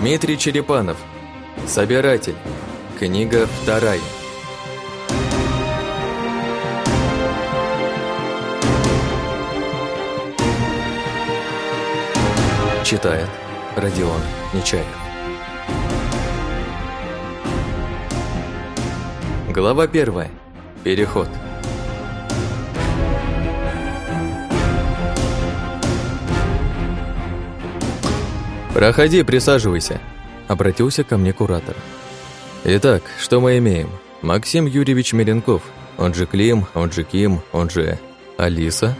Дмитрий Черепанов. Собиратель. Книга вторая. Читает Родион Нечаев. Глава первая. Переход. «Проходи, присаживайся», — обратился ко мне куратор. «Итак, что мы имеем? Максим Юрьевич Меренков, он же Клим, он же Ким, он же Алиса?»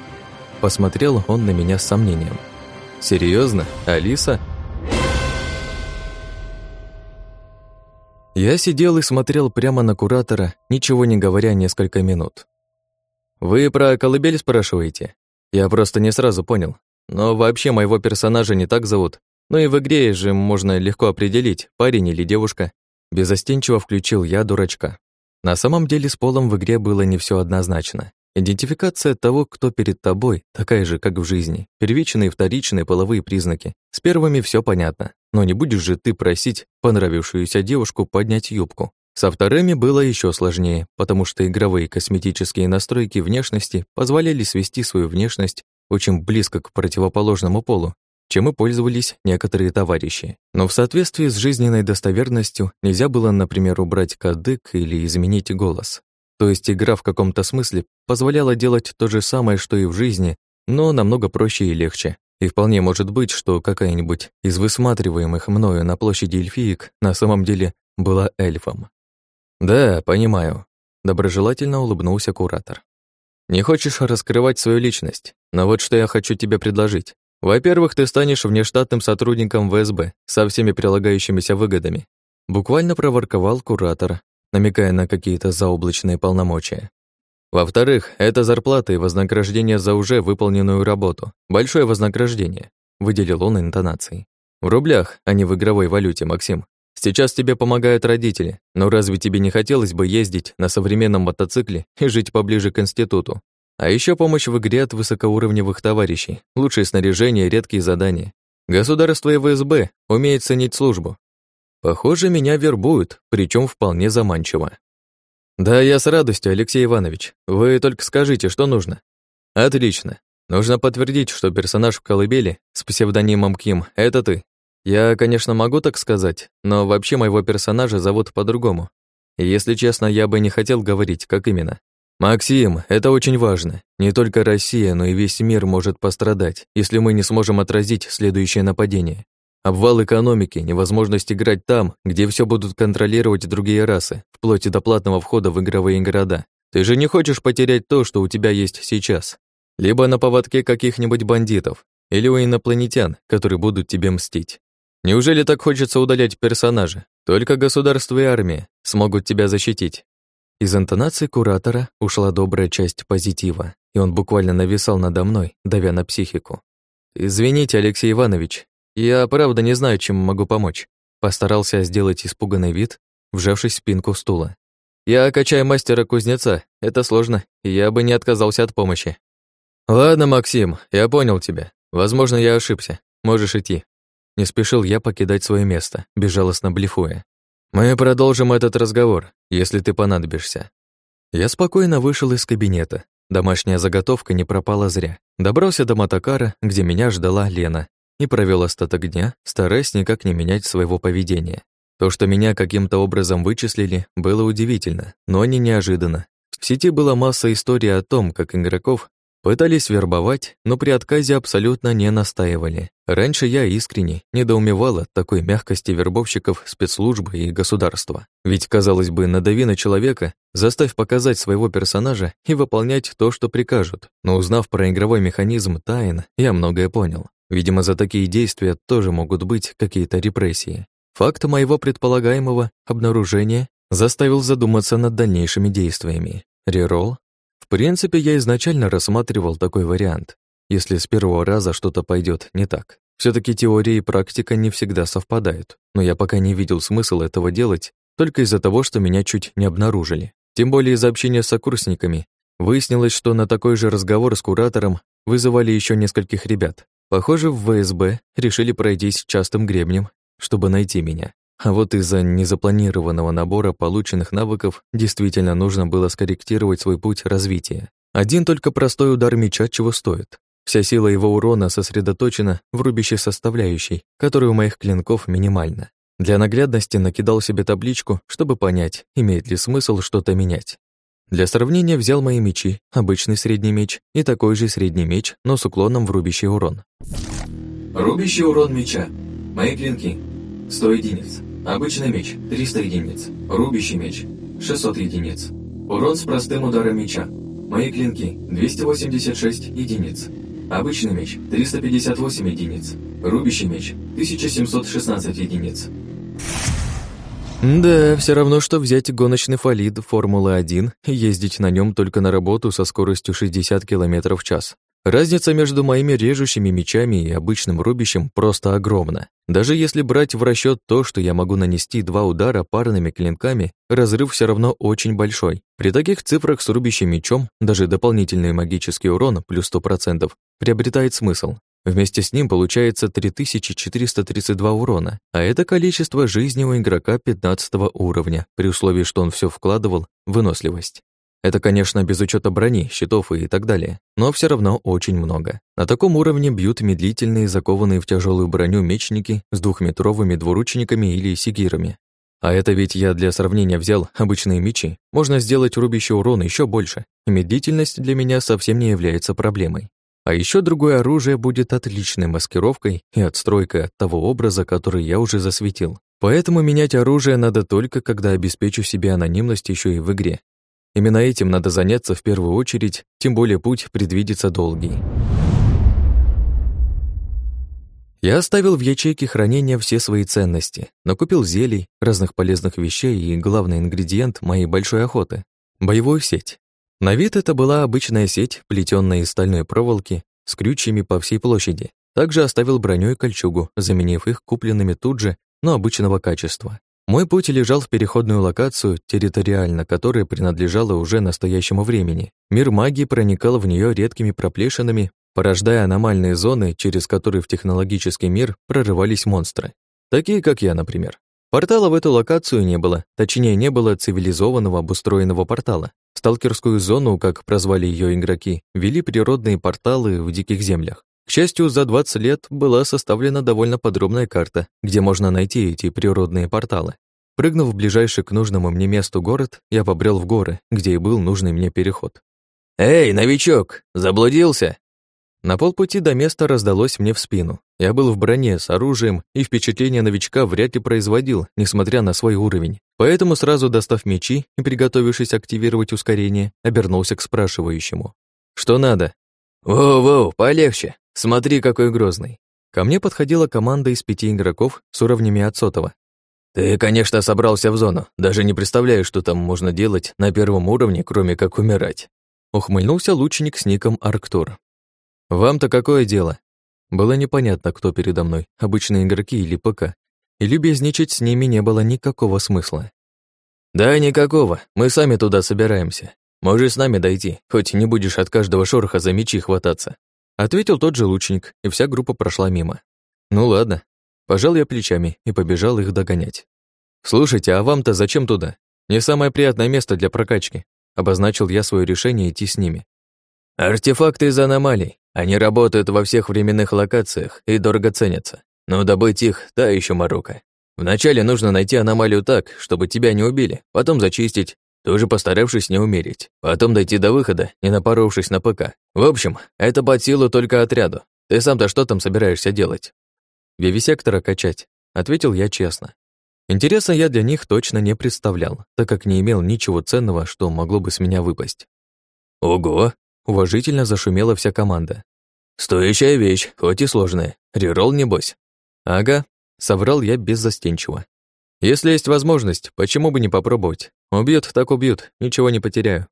Посмотрел он на меня с сомнением. «Серьезно? Алиса?» Я сидел и смотрел прямо на куратора, ничего не говоря несколько минут. «Вы про колыбель спрашиваете?» Я просто не сразу понял. Но вообще моего персонажа не так зовут, но и в игре же можно легко определить, парень или девушка. Безостенчиво включил я дурачка. На самом деле с полом в игре было не все однозначно. Идентификация того, кто перед тобой, такая же, как в жизни. Первичные и вторичные половые признаки. С первыми все понятно. Но не будешь же ты просить понравившуюся девушку поднять юбку. Со вторыми было еще сложнее, потому что игровые косметические настройки внешности позволяли свести свою внешность очень близко к противоположному полу, чем и пользовались некоторые товарищи. Но в соответствии с жизненной достоверностью нельзя было, например, убрать кадык или изменить голос. То есть игра в каком-то смысле позволяла делать то же самое, что и в жизни, но намного проще и легче. И вполне может быть, что какая-нибудь из высматриваемых мною на площади эльфиек на самом деле была эльфом. «Да, понимаю», — доброжелательно улыбнулся куратор. «Не хочешь раскрывать свою личность, но вот что я хочу тебе предложить. Во-первых, ты станешь внештатным сотрудником ВСБ со всеми прилагающимися выгодами. Буквально проворковал куратор, намекая на какие-то заоблачные полномочия. Во-вторых, это зарплата и вознаграждение за уже выполненную работу. Большое вознаграждение, выделил он интонацией. В рублях, а не в игровой валюте, Максим. Сейчас тебе помогают родители, но разве тебе не хотелось бы ездить на современном мотоцикле и жить поближе к институту? А еще помощь в игре от высокоуровневых товарищей, лучшее снаряжение, редкие задания. Государство и ВСБ умеет ценить службу. Похоже, меня вербуют, причем вполне заманчиво. Да, я с радостью, Алексей Иванович. Вы только скажите, что нужно. Отлично. Нужно подтвердить, что персонаж в колыбели с псевдонимом Ким — это ты. Я, конечно, могу так сказать, но вообще моего персонажа зовут по-другому. Если честно, я бы не хотел говорить, как именно. «Максим, это очень важно. Не только Россия, но и весь мир может пострадать, если мы не сможем отразить следующее нападение. Обвал экономики, невозможность играть там, где все будут контролировать другие расы, вплоть до платного входа в игровые города. Ты же не хочешь потерять то, что у тебя есть сейчас. Либо на поводке каких-нибудь бандитов, или у инопланетян, которые будут тебе мстить. Неужели так хочется удалять персонажа? Только государство и армия смогут тебя защитить. Из интонации куратора ушла добрая часть позитива, и он буквально нависал надо мной, давя на психику. «Извините, Алексей Иванович, я правда не знаю, чем могу помочь». Постарался сделать испуганный вид, вжавшись в спинку стула. «Я качаю мастера-кузнеца, это сложно, и я бы не отказался от помощи». «Ладно, Максим, я понял тебя. Возможно, я ошибся. Можешь идти». Не спешил я покидать свое место, безжалостно блефуя. «Мы продолжим этот разговор, если ты понадобишься». Я спокойно вышел из кабинета. Домашняя заготовка не пропала зря. Добрался до мотокара, где меня ждала Лена, и провел остаток дня, стараясь никак не менять своего поведения. То, что меня каким-то образом вычислили, было удивительно, но не неожиданно. В сети была масса историй о том, как игроков Пытались вербовать, но при отказе абсолютно не настаивали. Раньше я искренне недоумевал от такой мягкости вербовщиков спецслужбы и государства. Ведь, казалось бы, надави на человека, заставь показать своего персонажа и выполнять то, что прикажут. Но узнав про игровой механизм тайн, я многое понял. Видимо, за такие действия тоже могут быть какие-то репрессии. Факт моего предполагаемого обнаружения заставил задуматься над дальнейшими действиями. Реролл принципе, я изначально рассматривал такой вариант, если с первого раза что-то пойдет не так. все таки теория и практика не всегда совпадают, но я пока не видел смысла этого делать только из-за того, что меня чуть не обнаружили. Тем более из-за общения с сокурсниками. Выяснилось, что на такой же разговор с куратором вызывали еще нескольких ребят. Похоже, в ВСБ решили пройтись частым гребнем чтобы найти меня. А вот из-за незапланированного набора полученных навыков действительно нужно было скорректировать свой путь развития. Один только простой удар меча чего стоит. Вся сила его урона сосредоточена в рубящей составляющей, которая у моих клинков минимальна. Для наглядности накидал себе табличку, чтобы понять, имеет ли смысл что-то менять. Для сравнения взял мои мечи, обычный средний меч и такой же средний меч, но с уклоном в рубящий урон. Рубящий урон меча. Мои клинки. 100 единиц. Обычный меч. 300 единиц. Рубящий меч. 600 единиц. Урон с простым ударом меча. Мои клинки. 286 единиц. Обычный меч. 358 единиц. Рубящий меч. 1716 единиц. Да, все равно, что взять гоночный фолид Формулы-1 и ездить на нем только на работу со скоростью 60 км в час. Разница между моими режущими мечами и обычным рубящим просто огромна. Даже если брать в расчет то, что я могу нанести два удара парными клинками, разрыв все равно очень большой. При таких цифрах с рубящим мечом даже дополнительный магический урон плюс 100% приобретает смысл. Вместе с ним получается 3432 урона, а это количество жизни у игрока 15 уровня, при условии, что он все вкладывал в выносливость. Это, конечно, без учета брони, щитов и так далее, но все равно очень много. На таком уровне бьют медлительные, закованные в тяжелую броню мечники с двухметровыми двуручниками или сигирами. А это ведь я для сравнения взял обычные мечи. Можно сделать рубящий урон еще больше, медлительность для меня совсем не является проблемой. А еще другое оружие будет отличной маскировкой и отстройкой от того образа, который я уже засветил. Поэтому менять оружие надо только, когда обеспечу себе анонимность еще и в игре. Именно этим надо заняться в первую очередь, тем более путь предвидится долгий. Я оставил в ячейке хранения все свои ценности, накупил зелий, разных полезных вещей и главный ингредиент моей большой охоты — боевую сеть. На вид это была обычная сеть, плетённая из стальной проволоки, с крючьями по всей площади. Также оставил броню и кольчугу, заменив их купленными тут же, но обычного качества. Мой путь лежал в переходную локацию, территориально которая принадлежала уже настоящему времени. Мир магии проникал в нее редкими проплешинами, порождая аномальные зоны, через которые в технологический мир прорывались монстры. Такие, как я, например. Портала в эту локацию не было, точнее, не было цивилизованного обустроенного портала. Сталкерскую зону, как прозвали ее игроки, вели природные порталы в диких землях. К счастью, за 20 лет была составлена довольно подробная карта, где можно найти эти природные порталы. Прыгнув в ближайший к нужному мне месту город, я побрел в горы, где и был нужный мне переход. «Эй, новичок, заблудился?» На полпути до места раздалось мне в спину. Я был в броне с оружием, и впечатление новичка вряд ли производил, несмотря на свой уровень. Поэтому, сразу достав мечи и приготовившись активировать ускорение, обернулся к спрашивающему. «Что надо?» «Воу-воу, полегче. Смотри, какой грозный». Ко мне подходила команда из пяти игроков с уровнями от сотого. «Ты, конечно, собрался в зону. Даже не представляю, что там можно делать на первом уровне, кроме как умирать». Ухмыльнулся лучник с ником Арктур. «Вам-то какое дело?» Было непонятно, кто передо мной, обычные игроки или ПК, и любезничать с ними не было никакого смысла. «Да никакого, мы сами туда собираемся. Можешь с нами дойти, хоть не будешь от каждого шороха за мечи хвататься», ответил тот же лучник, и вся группа прошла мимо. «Ну ладно». Пожал я плечами и побежал их догонять. «Слушайте, а вам-то зачем туда? Не самое приятное место для прокачки», обозначил я свое решение идти с ними. «Артефакты из аномалий. Они работают во всех временных локациях и дорого ценятся. Но добыть их — та еще морока. Вначале нужно найти аномалию так, чтобы тебя не убили, потом зачистить, тоже постаравшись не умереть, потом дойти до выхода, не напоровшись на ПК. В общем, это под силу только отряду. Ты сам-то что там собираешься делать? Вивисектора качать, ответил я честно. Интереса я для них точно не представлял, так как не имел ничего ценного, что могло бы с меня выпасть. Ого, Уважительно зашумела вся команда. «Стоящая вещь, хоть и сложная. Реролл, небось?» «Ага», — соврал я беззастенчиво. «Если есть возможность, почему бы не попробовать? Убьют, так убьют, ничего не потеряю».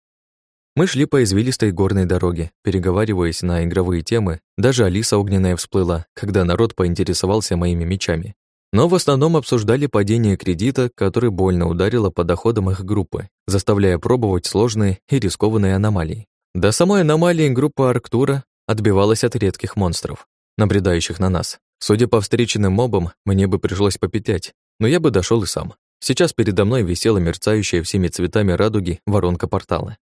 Мы шли по извилистой горной дороге, переговариваясь на игровые темы, даже Алиса огненная всплыла, когда народ поинтересовался моими мечами. Но в основном обсуждали падение кредита, который больно ударило по доходам их группы, заставляя пробовать сложные и рискованные аномалии. До самой аномалии группа Арктура отбивалась от редких монстров, набредающих на нас. Судя по встреченным мобам, мне бы пришлось попетять, но я бы дошел и сам. Сейчас передо мной висела мерцающая всеми цветами радуги воронка портала.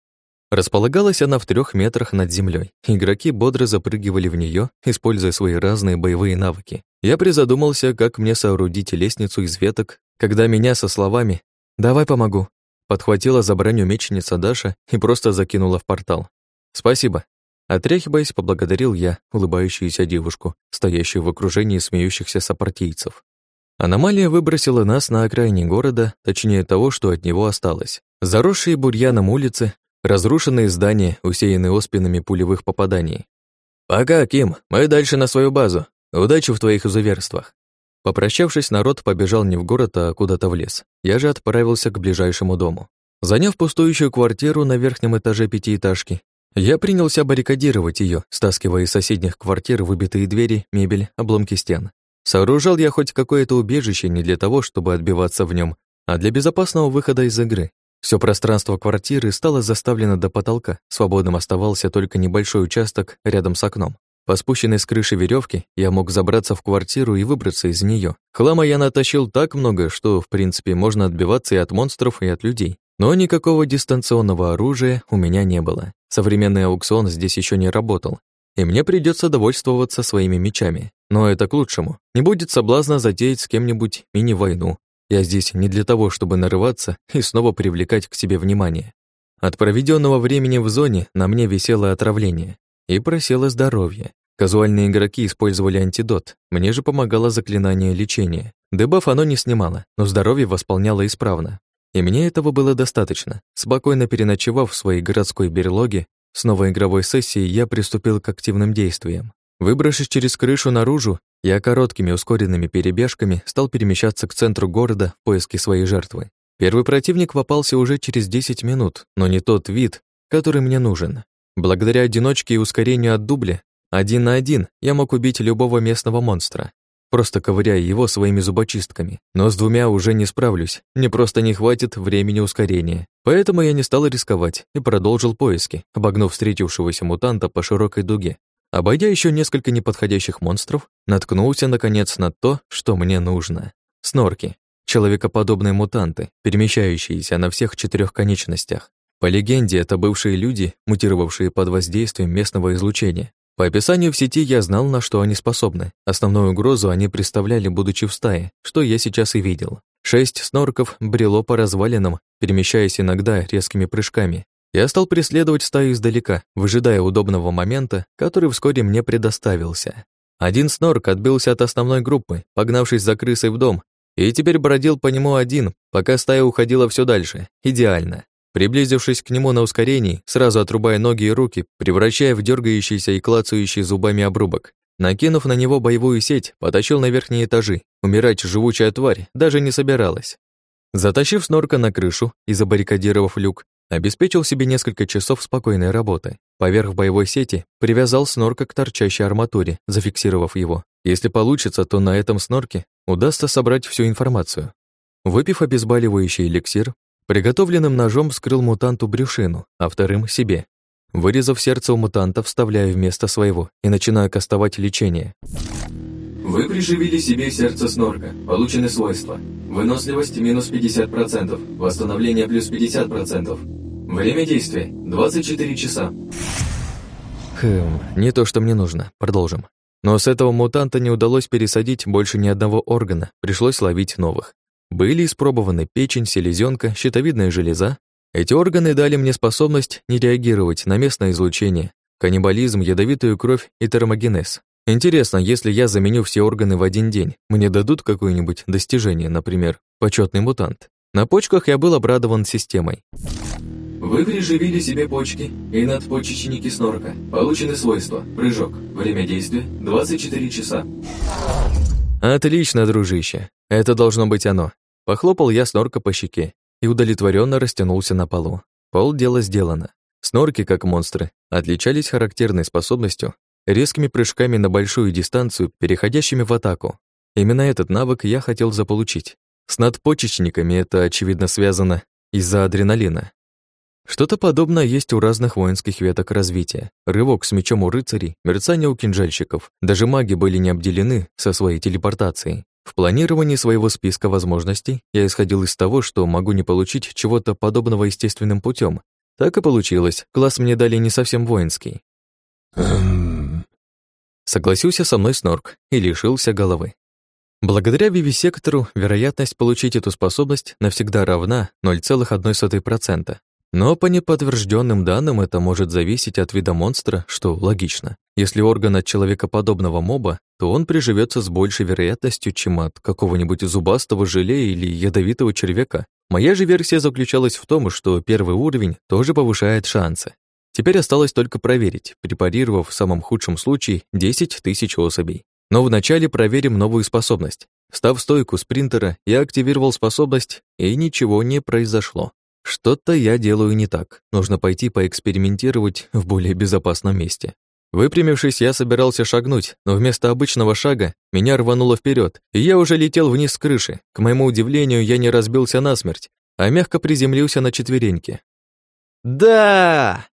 Располагалась она в трех метрах над землей. Игроки бодро запрыгивали в нее, используя свои разные боевые навыки. Я призадумался, как мне соорудить лестницу из веток, когда меня со словами «Давай помогу» подхватила за броню мечница Даша и просто закинула в портал. «Спасибо», Отряхиваясь, поблагодарил я улыбающуюся девушку, стоящую в окружении смеющихся сопартийцев. Аномалия выбросила нас на окраине города, точнее того, что от него осталось. Заросшие бурьяном улицы, разрушенные здания, усеянные оспинами пулевых попаданий. «Пока, Ким, мы дальше на свою базу. Удачи в твоих изуверствах». Попрощавшись, народ побежал не в город, а куда-то в лес. Я же отправился к ближайшему дому. Заняв пустующую квартиру на верхнем этаже пятиэтажки, я принялся баррикадировать ее, стаскивая из соседних квартир выбитые двери, мебель, обломки стен. Сооружал я хоть какое-то убежище не для того, чтобы отбиваться в нем, а для безопасного выхода из игры. Все пространство квартиры стало заставлено до потолка, свободным оставался только небольшой участок рядом с окном. По спущенной с крыши веревки я мог забраться в квартиру и выбраться из нее. Хлама я натащил так много, что, в принципе, можно отбиваться и от монстров, и от людей. Но никакого дистанционного оружия у меня не было. Современный аукцион здесь еще не работал, и мне придется довольствоваться своими мечами. Но это к лучшему. Не будет соблазна затеять с кем-нибудь мини-войну. Я здесь не для того, чтобы нарываться и снова привлекать к себе внимание. От проведенного времени в зоне на мне висело отравление и просело здоровье. Казуальные игроки использовали антидот, мне же помогало заклинание лечения. Дебаф оно не снимало, но здоровье восполняло исправно. И мне этого было достаточно. Спокойно переночевав в своей городской берлоге, с новой игровой сессией я приступил к активным действиям. Выбравшись через крышу наружу, я короткими ускоренными перебежками стал перемещаться к центру города в поиске своей жертвы. Первый противник попался уже через 10 минут, но не тот вид, который мне нужен. Благодаря одиночке и ускорению от дубля, один на один я мог убить любого местного монстра просто ковыряя его своими зубочистками. Но с двумя уже не справлюсь, мне просто не хватит времени ускорения. Поэтому я не стал рисковать и продолжил поиски, обогнув встретившегося мутанта по широкой дуге. Обойдя еще несколько неподходящих монстров, наткнулся, наконец, на то, что мне нужно. Снорки. Человекоподобные мутанты, перемещающиеся на всех четырех конечностях. По легенде, это бывшие люди, мутировавшие под воздействием местного излучения. По описанию в сети я знал, на что они способны. Основную угрозу они представляли, будучи в стае, что я сейчас и видел. Шесть снорков брело по развалинам, перемещаясь иногда резкими прыжками. Я стал преследовать стаю издалека, выжидая удобного момента, который вскоре мне предоставился. Один снорк отбился от основной группы, погнавшись за крысой в дом, и теперь бродил по нему один, пока стая уходила все дальше. Идеально. Приблизившись к нему на ускорении, сразу отрубая ноги и руки, превращая в дергающийся и клацающий зубами обрубок. Накинув на него боевую сеть, потащил на верхние этажи. Умирать живучая тварь даже не собиралась. Затащив снорка на крышу и забаррикадировав люк, обеспечил себе несколько часов спокойной работы. Поверх боевой сети привязал снорка к торчащей арматуре, зафиксировав его. Если получится, то на этом снорке удастся собрать всю информацию. Выпив обезболивающий эликсир, Приготовленным ножом вскрыл мутанту брюшину, а вторым — себе. Вырезав сердце у мутанта, вставляю вместо своего и начинаю кастовать лечение. Вы приживили себе сердце снорка. Получены свойства. Выносливость минус 50%, восстановление плюс 50%. Время действия — 24 часа. Хм, не то, что мне нужно. Продолжим. Но с этого мутанта не удалось пересадить больше ни одного органа, пришлось ловить новых. Были испробованы печень, селезенка, щитовидная железа. Эти органы дали мне способность не реагировать на местное излучение, каннибализм, ядовитую кровь и термогенез. Интересно, если я заменю все органы в один день, мне дадут какое-нибудь достижение, например, почетный мутант. На почках я был обрадован системой. Вы приживили себе почки и надпочечники снорка. Получены свойства. Прыжок. Время действия 24 часа. Отлично, дружище. Это должно быть оно. Похлопал я снорка по щеке и удовлетворенно растянулся на полу. Пол дело сделано. Снорки, как монстры, отличались характерной способностью, резкими прыжками на большую дистанцию, переходящими в атаку. Именно этот навык я хотел заполучить. С надпочечниками это, очевидно, связано из-за адреналина. Что-то подобное есть у разных воинских веток развития. Рывок с мечом у рыцарей, мерцание у кинжальщиков. Даже маги были не обделены со своей телепортацией. В планировании своего списка возможностей я исходил из того, что могу не получить чего-то подобного естественным путем. Так и получилось. Класс мне дали не совсем воинский. Согласился со мной Снорк и лишился головы. Благодаря вивисектору вероятность получить эту способность навсегда равна 0,1%. Но по неподтвержденным данным это может зависеть от вида монстра, что логично. Если орган от человекоподобного моба, то он приживется с большей вероятностью, чем от какого-нибудь зубастого желе или ядовитого червяка. Моя же версия заключалась в том, что первый уровень тоже повышает шансы. Теперь осталось только проверить, препарировав в самом худшем случае 10 тысяч особей. Но вначале проверим новую способность. Став стойку спринтера, я активировал способность, и ничего не произошло. Что-то я делаю не так. Нужно пойти поэкспериментировать в более безопасном месте. Выпрямившись, я собирался шагнуть, но вместо обычного шага меня рвануло вперед, и я уже летел вниз с крыши. К моему удивлению, я не разбился насмерть, а мягко приземлился на четвереньки. «Да!»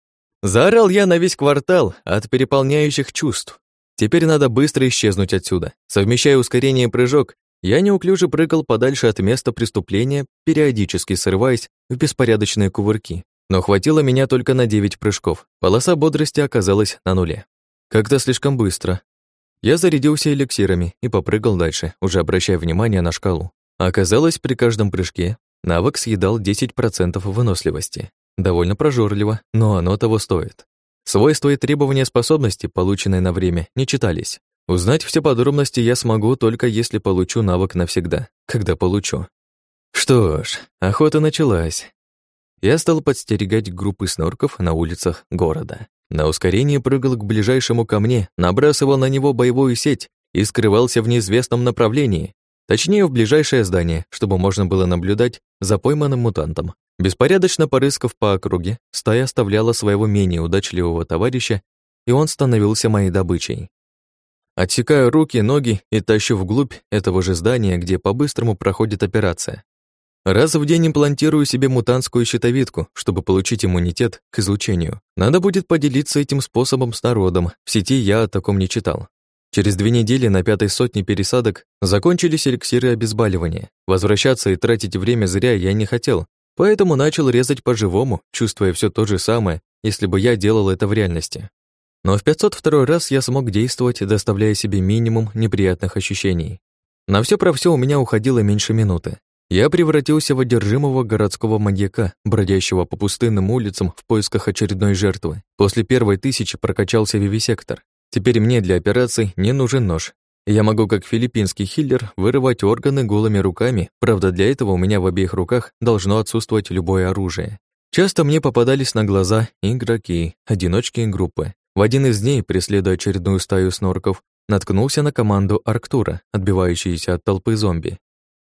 Заорал я на весь квартал от переполняющих чувств. Теперь надо быстро исчезнуть отсюда. Совмещая ускорение и прыжок, я неуклюже прыгал подальше от места преступления, периодически срываясь в беспорядочные кувырки. Но хватило меня только на девять прыжков. Полоса бодрости оказалась на нуле. Как-то слишком быстро. Я зарядился эликсирами и попрыгал дальше, уже обращая внимание на шкалу. Оказалось, при каждом прыжке навык съедал 10% выносливости. Довольно прожорливо, но оно того стоит. Свойства и требования способности, полученные на время, не читались. Узнать все подробности я смогу только если получу навык навсегда, когда получу. Что ж, охота началась. Я стал подстерегать группы снорков на улицах города. На ускорении прыгал к ближайшему ко мне, набрасывал на него боевую сеть и скрывался в неизвестном направлении, точнее, в ближайшее здание, чтобы можно было наблюдать за пойманным мутантом. Беспорядочно порыскав по округе, стая оставляла своего менее удачливого товарища, и он становился моей добычей. Отсекаю руки, ноги и тащу вглубь этого же здания, где по-быстрому проходит операция. Раз в день имплантирую себе мутантскую щитовидку, чтобы получить иммунитет к излучению. Надо будет поделиться этим способом с народом. В сети я о таком не читал. Через две недели на пятой сотне пересадок закончились эликсиры обезболивания. Возвращаться и тратить время зря я не хотел, поэтому начал резать по-живому, чувствуя все то же самое, если бы я делал это в реальности. Но в 502 раз я смог действовать, доставляя себе минимум неприятных ощущений. На все про все у меня уходило меньше минуты. Я превратился в одержимого городского маньяка, бродящего по пустынным улицам в поисках очередной жертвы. После первой тысячи прокачался вивисектор. Теперь мне для операций не нужен нож. Я могу, как филиппинский хиллер, вырывать органы голыми руками, правда, для этого у меня в обеих руках должно отсутствовать любое оружие. Часто мне попадались на глаза игроки, одиночки и группы. В один из дней, преследуя очередную стаю снорков, наткнулся на команду Арктура, отбивающуюся от толпы зомби.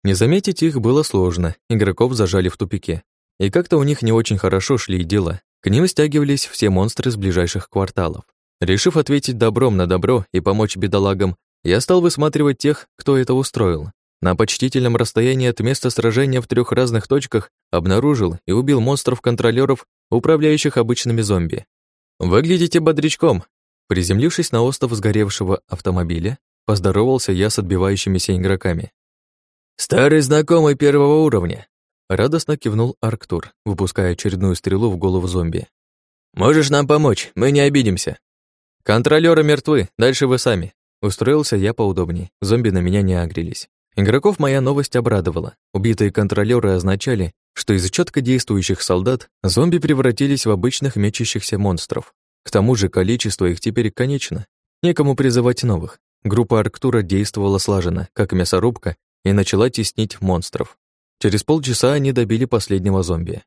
Не заметить их было сложно, игроков зажали в тупике. И как-то у них не очень хорошо шли дела. К ним стягивались все монстры с ближайших кварталов. Решив ответить добром на добро и помочь бедолагам, я стал высматривать тех, кто это устроил. На почтительном расстоянии от места сражения в трех разных точках обнаружил и убил монстров-контролёров, управляющих обычными зомби. «Выглядите бодрячком!» Приземлившись на остов сгоревшего автомобиля, поздоровался я с отбивающимися игроками. «Старый знакомый первого уровня!» Радостно кивнул Арктур, выпуская очередную стрелу в голову зомби. «Можешь нам помочь, мы не обидимся». «Контролёры мертвы, дальше вы сами». Устроился я поудобнее, зомби на меня не агрелись. Игроков моя новость обрадовала. Убитые контролёры означали, что из четко действующих солдат зомби превратились в обычных мечущихся монстров. К тому же количество их теперь конечно. Некому призывать новых. Группа Арктура действовала слаженно, как мясорубка, и начала теснить монстров. Через полчаса они добили последнего зомби.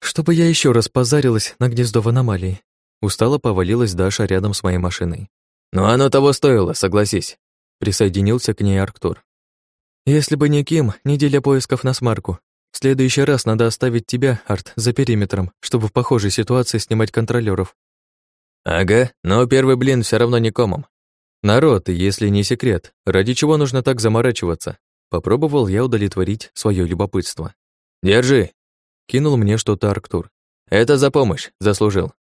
«Чтобы я еще раз позарилась на гнездо в аномалии», устало повалилась Даша рядом с моей машиной. «Но оно того стоило, согласись», присоединился к ней Арктур. «Если бы не Ким, неделя поисков на смарку. В следующий раз надо оставить тебя, Арт, за периметром, чтобы в похожей ситуации снимать контролёров». «Ага, но первый блин все равно не комом. Народ, если не секрет, ради чего нужно так заморачиваться? Попробовал я удовлетворить свое любопытство. «Держи!» Кинул мне что-то Арктур. Это за помощь, заслужил.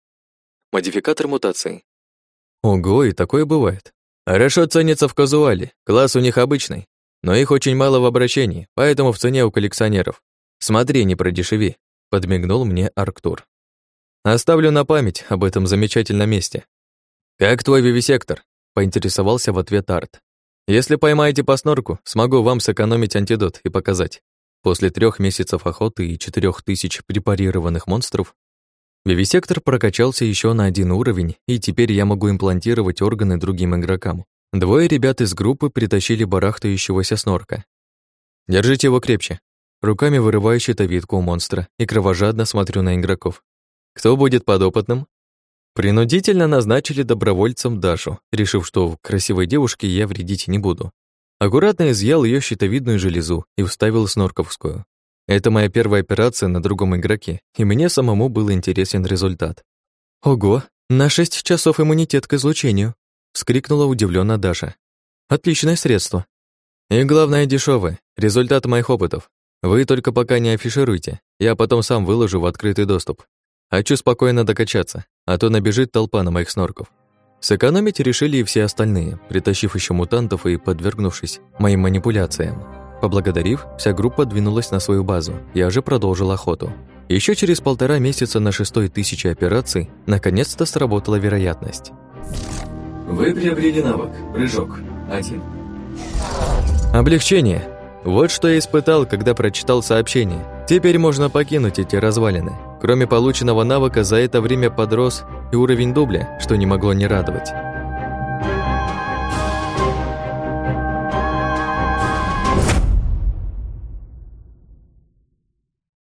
Модификатор мутации. Ого, и такое бывает. Хорошо ценится в казуале, класс у них обычный, но их очень мало в обращении, поэтому в цене у коллекционеров. Смотри, не продешеви, подмигнул мне Арктур. Оставлю на память об этом замечательном месте. Как твой вивисектор? поинтересовался в ответ Арт. Если поймаете по снорку, смогу вам сэкономить антидот и показать. После трех месяцев охоты и четырех тысяч препарированных монстров Вивисектор прокачался еще на один уровень, и теперь я могу имплантировать органы другим игрокам. Двое ребят из группы притащили барахтающегося снорка. Держите его крепче. Руками вырываю щитовидку у монстра и кровожадно смотрю на игроков. Кто будет подопытным? Принудительно назначили добровольцем Дашу, решив, что красивой девушке я вредить не буду. Аккуратно изъял ее щитовидную железу и вставил снорковскую. Это моя первая операция на другом игроке, и мне самому был интересен результат. «Ого, на шесть часов иммунитет к излучению!» — вскрикнула удивленно Даша. «Отличное средство. И главное, дешевое. Результат моих опытов. Вы только пока не афишируйте, я потом сам выложу в открытый доступ. Хочу спокойно докачаться, а то набежит толпа на моих снорков». Сэкономить решили и все остальные, притащив еще мутантов и подвергнувшись моим манипуляциям. Поблагодарив, вся группа двинулась на свою базу. Я же продолжил охоту. Еще через полтора месяца на шестой тысячи операций наконец-то сработала вероятность. Вы приобрели навык «Прыжок» один. Облегчение. Вот что я испытал, когда прочитал сообщение. Теперь можно покинуть эти развалины. Кроме полученного навыка, за это время подрос и уровень дубля, что не могло не радовать.